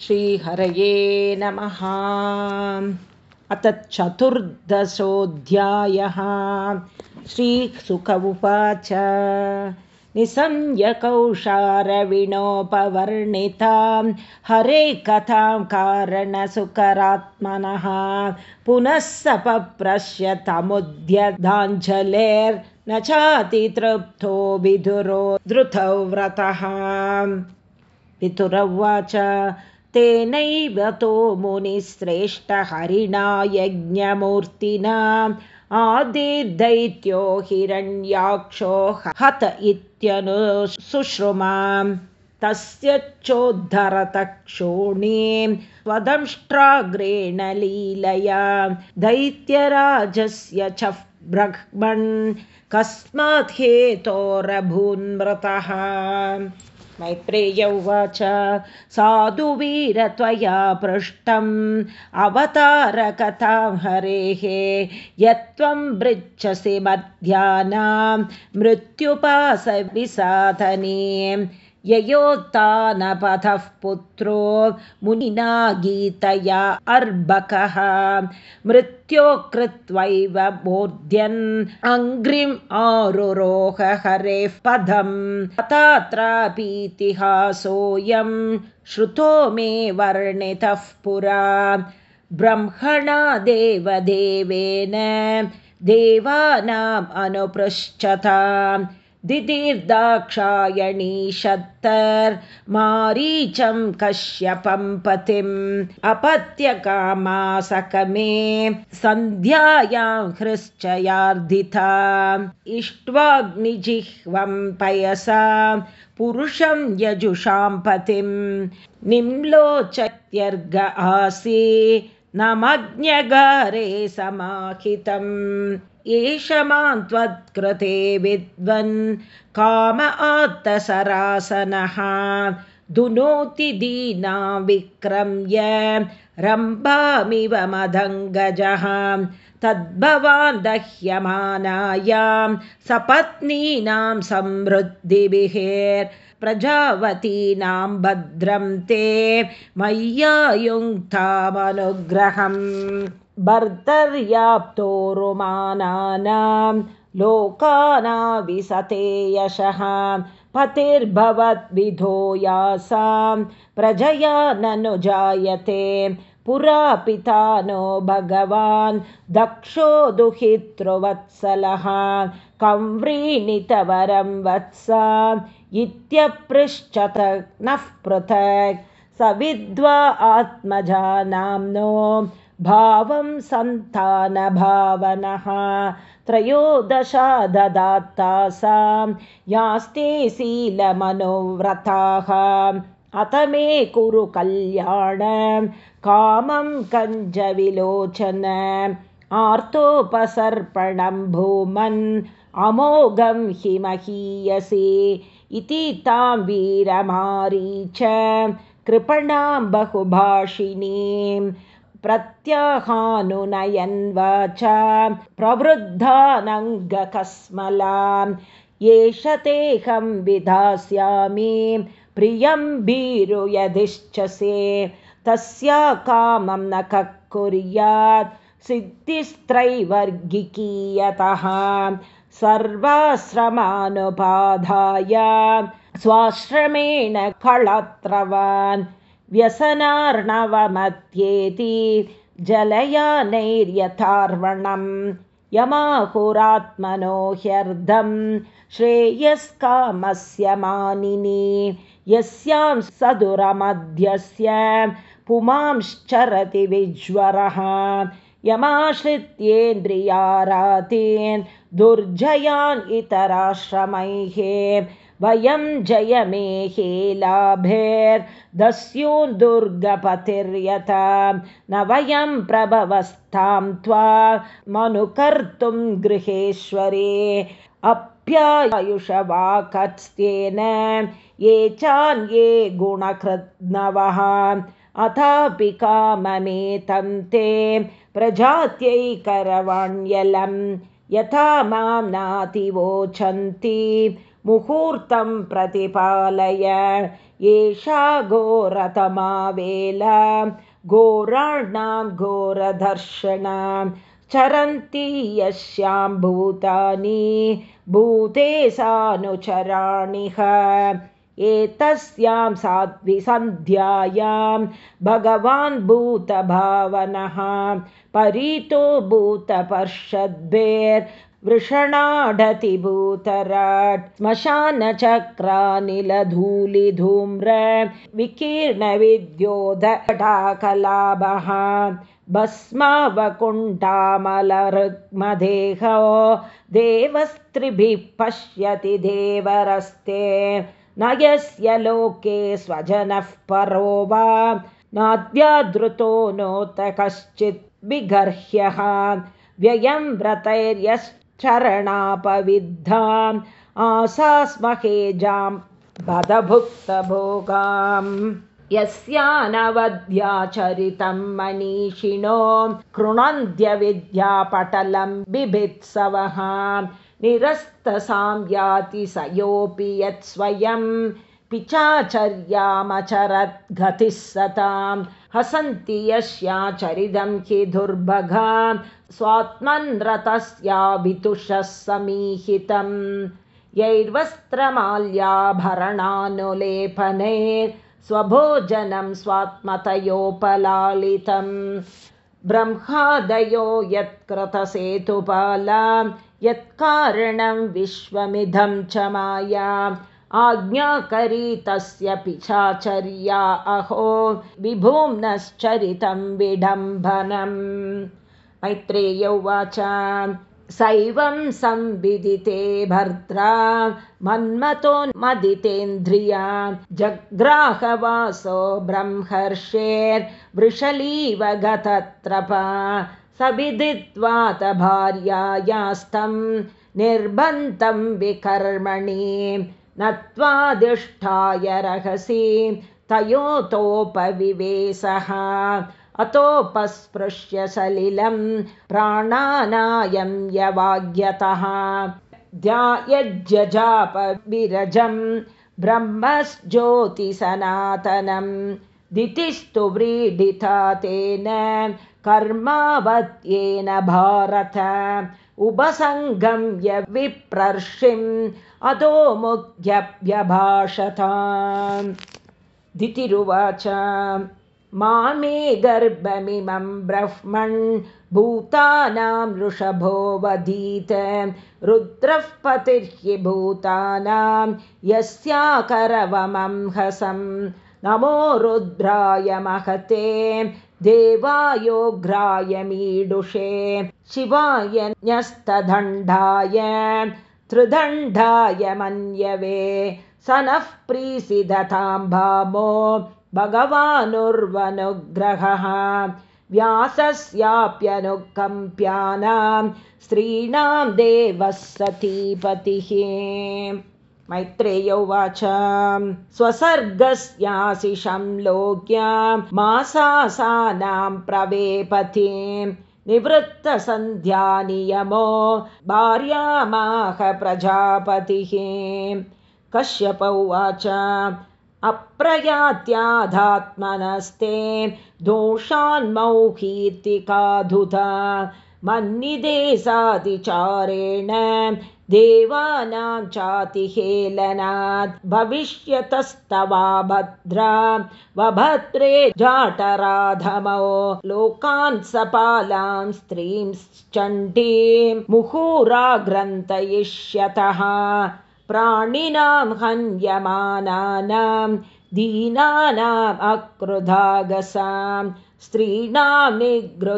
श्रीहरये नमः। अथ चतुर्दशोऽध्यायः। श्रीसुख उवाच निसंयकौशारविणोपवर्णितां हरे कथां कारणसुकरात्मनः पुनः सपप्रश्य तमुद्यदाञ्जलेर्न चातितृप्तो विधुरो धृतौ व्रतः पितुरवाच तेनैव तो मुनिश्रेष्ठहरिणा यज्ञमूर्तिना आदिर्दैत्यो हिरण्याक्षो हत इत्यनु सुश्रुमां। तस्य चोद्धरतक्षोणीं स्वदंष्ट्राग्रेण लीलया। दैत्यराजस्य च ब्रह्मन् कस्मात् हेतोरभून्मृतः मैत्रेय उवाच साधु वीर त्वया पृष्टम् अवतारकथां हरेः यत्त्वं पृच्छसि मध्यानां मृत्युपासविसाधने ययोत्थानपथः पुत्रो मुनिना गीतया अर्भकः। मृत्यो कृत्वैव बोध्यन् अङ्घ्रिम् आरुरोह हरेः पदम्। तत्रापीतिहासोऽयं श्रुतो मे वर्णितः पुरा। ब्रह्मणा देवदेवेन देवानाम् अनुपृच्छता दिदीर्दाक्षायणी शत्तर्मारीचं कश्यपं पतिम् अपत्यकामासकमे सन्ध्यायां हृश्चयार्धिता। इष्ट्वाग्निजिह्वं पयसा पुरुषं यजुषां पतिं निम्लोचत्यर्ग आसी नमज्ञगारे समाहितम् एष मां त्वत्कृते विद्वन् काम आत्तसरासनः। दुनोति दीना विक्रम्य रम्भामिव मदङ्गजः। तद्भवान् दह्यमानायां सपत्नीनां समृद्धिभिः। प्रजावतीनां भद्रं ते मय्यायुङ्क्तामनुग्रहम् भर्तर्याप्तोरुमानानां लोकानाविशते यशः। पतिर्भवद्विधो यासां प्रजया ननु जायते। पुरा पिता नो भगवान् दक्षो दुहितृवत्सलः। कं व्रीणितवरं वत्सा इत्यपृच्छत नः पृथक्। स विद्वा आत्मजानाम्नो भावं सन्तानभावनः त्रयोदशा ददात्तासां यास्ते शीलमनोव्रताः। अथ मे कुरु कल्याणं कामं कञ्जविलोचन आर्तोपसर्पणं भूमन् अमोघं हि महीयसे इति तां वीरमारीच कृपणां बहुभाषिणीं प्रत्याहानुनयन्वाच एष तेऽहं विधास्यामि प्रियं भीरु यदिश्चसे तस्या कामं न कुर्यात् सिद्धिस्त्रैवर्गिकीयतः सर्वाश्रमानुपाधाय स्वाश्रमेण कळत्रवान् व्यसनार्णवमत्येति जलयानैर्यथार्वणं यमाहुरात्मनो ह्यर्धं श्रेयस्कामस्य मानिनी। यस्यां सदुरमध्यस्य पुमांश्चरति विज्वरः। यमाश्रित्येन्द्रियारातीन् दुर्जयान् इतराश्रमैः वयं लाभेर्दस्यून् दुर्गपतिर्यथा। न वयं प्रभवस्तां त्वा मनुकर्तुं गृहेश्वरे। अप्यायुषवाकस्त्येन ये चान्ये गुणकृद्नवः अथापि काममेतं ते प्रजात्यैकरवाण्यलं यथा मां नातिवोचन्ति मुहूर्तं प्रतिपालय। एषा घोरतमा वेला घोराणां घोरदर्शनां। चरन्ति यस्यां भूतानि भूते सानुचराणिह। एतस्यां साध्विसन्ध्यायां भगवान् भूतभावनः। परितो भूतपर्षद्भिर्वृषणाढति भूतराट् श्मशानचक्रानिलधूलिधूम्र विकीर्णविद्योधटाकलाभः भस्मावकुण्ठामलरुग्मदेहो देवस्त्रिभिः पश्यति देवरस्ते न यस्य लोके स्वजनः परो वा नाद्यादृतो नोत कश्चित् विगर्ह्यः व्ययं व्रतैर्यश्चरणापविद्धाम् आसास्महेजां बदभुक्तभोगाम् यस्यानवद्याचरितं मनीषिणो कृणन्त्यविद्यापटलं बिभित्सवः निरस्तसां याति स योऽपि यत्स्वयं पिचाचर्यामचरद्गतिः सतां हसन्ति यस्याचरितं हि दुर्भगा स्वात्मन्रतस्याभितुषः समीहितं यैर्वस्त्रमाल्याभरणानुलेपनैर्स्वभोजनं स्वात्मतयोपलालितं ब्रह्मादयो यत्कृतसेतुपाला यत्कारणं विश्वमिदं च माया आज्ञाकरी तस्य पिशाचर्या अहो विभुम्नश्चरितं विडम्बनम्। मैत्रेय उवाच सैवं संविदिते भर्त्रा मन्मतोन्मदितेन्द्रिया जग्राहवासो ब्रह्मर्षेर्वृषलीव गतत्रपा स विदित्वात भार्यायास्तं निर्बन्तं विकर्मणि नत्वादिष्ठाय रहसि तयोतोपविवेशः। अतोपस्पृश्य सलिलं प्राणानायं यवाग्यतः। ध्यायज्जजापविरजं ब्रह्मज्योतिसनातनं। दितिस्तु व्रीडिता तेन कर्मावत्येन भारत। उपसङ्गम्य विप्रर्षिम् अधोमुग्यभ्यभाषता दितिरुवाच मामे गर्भमिमं ब्रह्मन् भूतानां वधीत। रुद्रः पतिर्हि भूतानां यस्याकरवमं हसं नमो रुद्राय महते देवायोग्राय मीडुषे शिवाय न्यस्तदण्डाय त्रिदण्डाय मन्यवे स नः प्रीसिदतां भामो भगवानुर्वनुग्रहः। व्यासस्याप्यनुकम्प्यानां स्त्रीणां देवः सतीपतिः मैत्रेय उवाच। स्वसर्गस्याशिषं लोक्यां मासासानां प्रवेपतिं निवृत्तसन्ध्यानियमो भार्यामाह प्रजापतिः। कश्यप उवाच अप्रयात्याधात्मनस्ते दोषान्मौहीर्तिकाधुता मन्निदेशातिचारेण देवानां चातिहेलनात् भविष्यतस्तवा भद्रा वभद्रे जाटराधमो लोकान् सपालां स्त्रींश्चण्डीं मुहुराग्रन्थयिष्यतः प्राणिनां हन्यमानानां दीनानाम् अक्रुधागसां स्त्रीणां निगृह्यमाणानं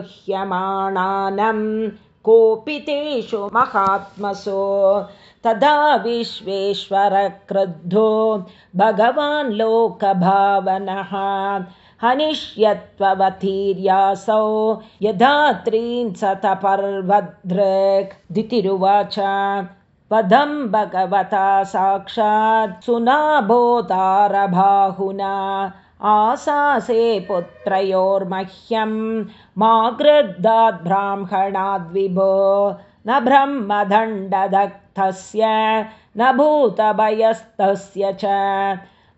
कोपितेषु महात्मसो। तदा विश्वेश्वरक्रुद्धो भगवान् लोकभावनः हनिष्यत्ववतीर्यासौ। यथा त्रीन् दितिरुवाच पदं भगवता साक्षात् सुनाभोतारबाहुना आसासे पुत्रयोर्मह्यं मा गृद्धाद्ब्राह्मणाद्विभो न ब्रह्मदण्डदग्धस्य न भूतभयस्तस्य च।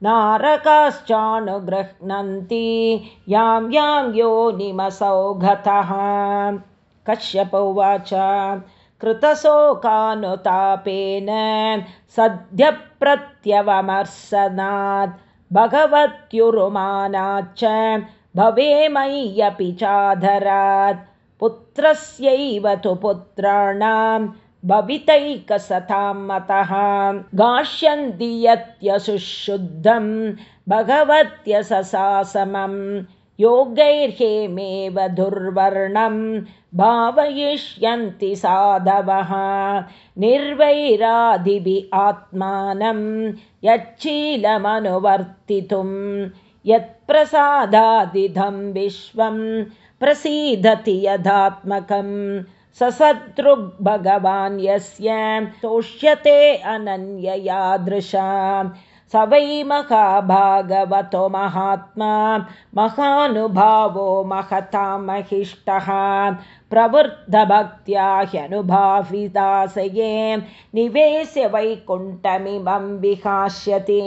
नारकाश्चानुगृह्णन्ति यां यां योनिमसौ गतः कश्यप उवाच कृतशोकानुतापेन सद्यप्रत्यवमर्शनात् भगवत्युरुमानाच्च भवे मय्यपि चाधरात्। पुत्रस्यैव तु पुत्राणां भवितैकसतां मतः। गाष्यन्ति यत्यशुशुद्धं भगवत्यससासमं योगैर्हेमेव दुर्वर्णं भावयिष्यन्ति साधवः। निर्वैरादिभिः आत्मानं यच्छीलमनुवर्तितुं यत्प्रसादादिधं विश्वं प्रसीदति यदात्मकं। सशत्रुग्भगवान् यस्य तोष्यते अनन्ययादृशा स वै महाभागवतो महात्मा महानुभावो महतां महिष्टः प्रवृद्धभक्त्या ह्यनुभाविदासये निवेश्य वैकुण्ठमिमं विहास्यति।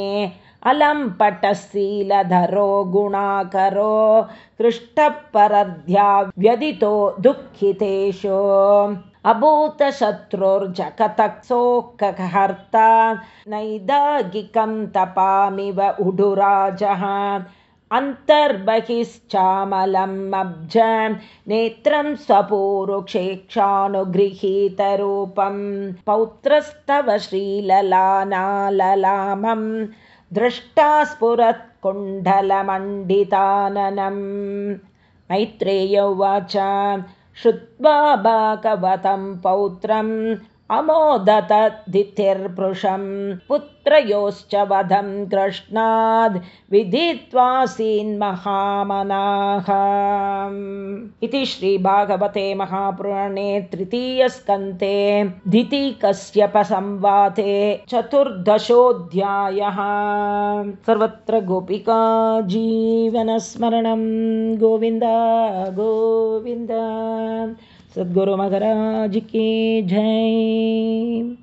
अलं पटशीलधरो गुणाकरो कृष्टपरध्या व्यदितो दुःखितेषु अभूतशत्रुर्जगतक्सोकहर्ता नैदागिकं तपामिव उडुराजः अन्तर्बहिश्चामलम् अब्ज नेत्रं स्वपूरुक्षेक्षानुगृहीतरूपं पौत्रस्तव श्रीललानाललामं दृष्टा स्फुरत्कुण्डलमण्डिताननं मैत्रेय उवाच श्रुत्वा भागवतं पौत्रम् अमोदतद्धितिर्पृशं पुत्रयोश्च वधं कृष्णाद् विदित्वासीन्महामनाः इति श्रीभागवते महापुराणे तृतीयस्कन्ते दितिकस्यपसंवाते चतुर्दशोऽध्यायः। सर्वत्र गोपिका जीवनस्मरणं। गोविन्द गोविन्द सद्गुरु महाराज की जय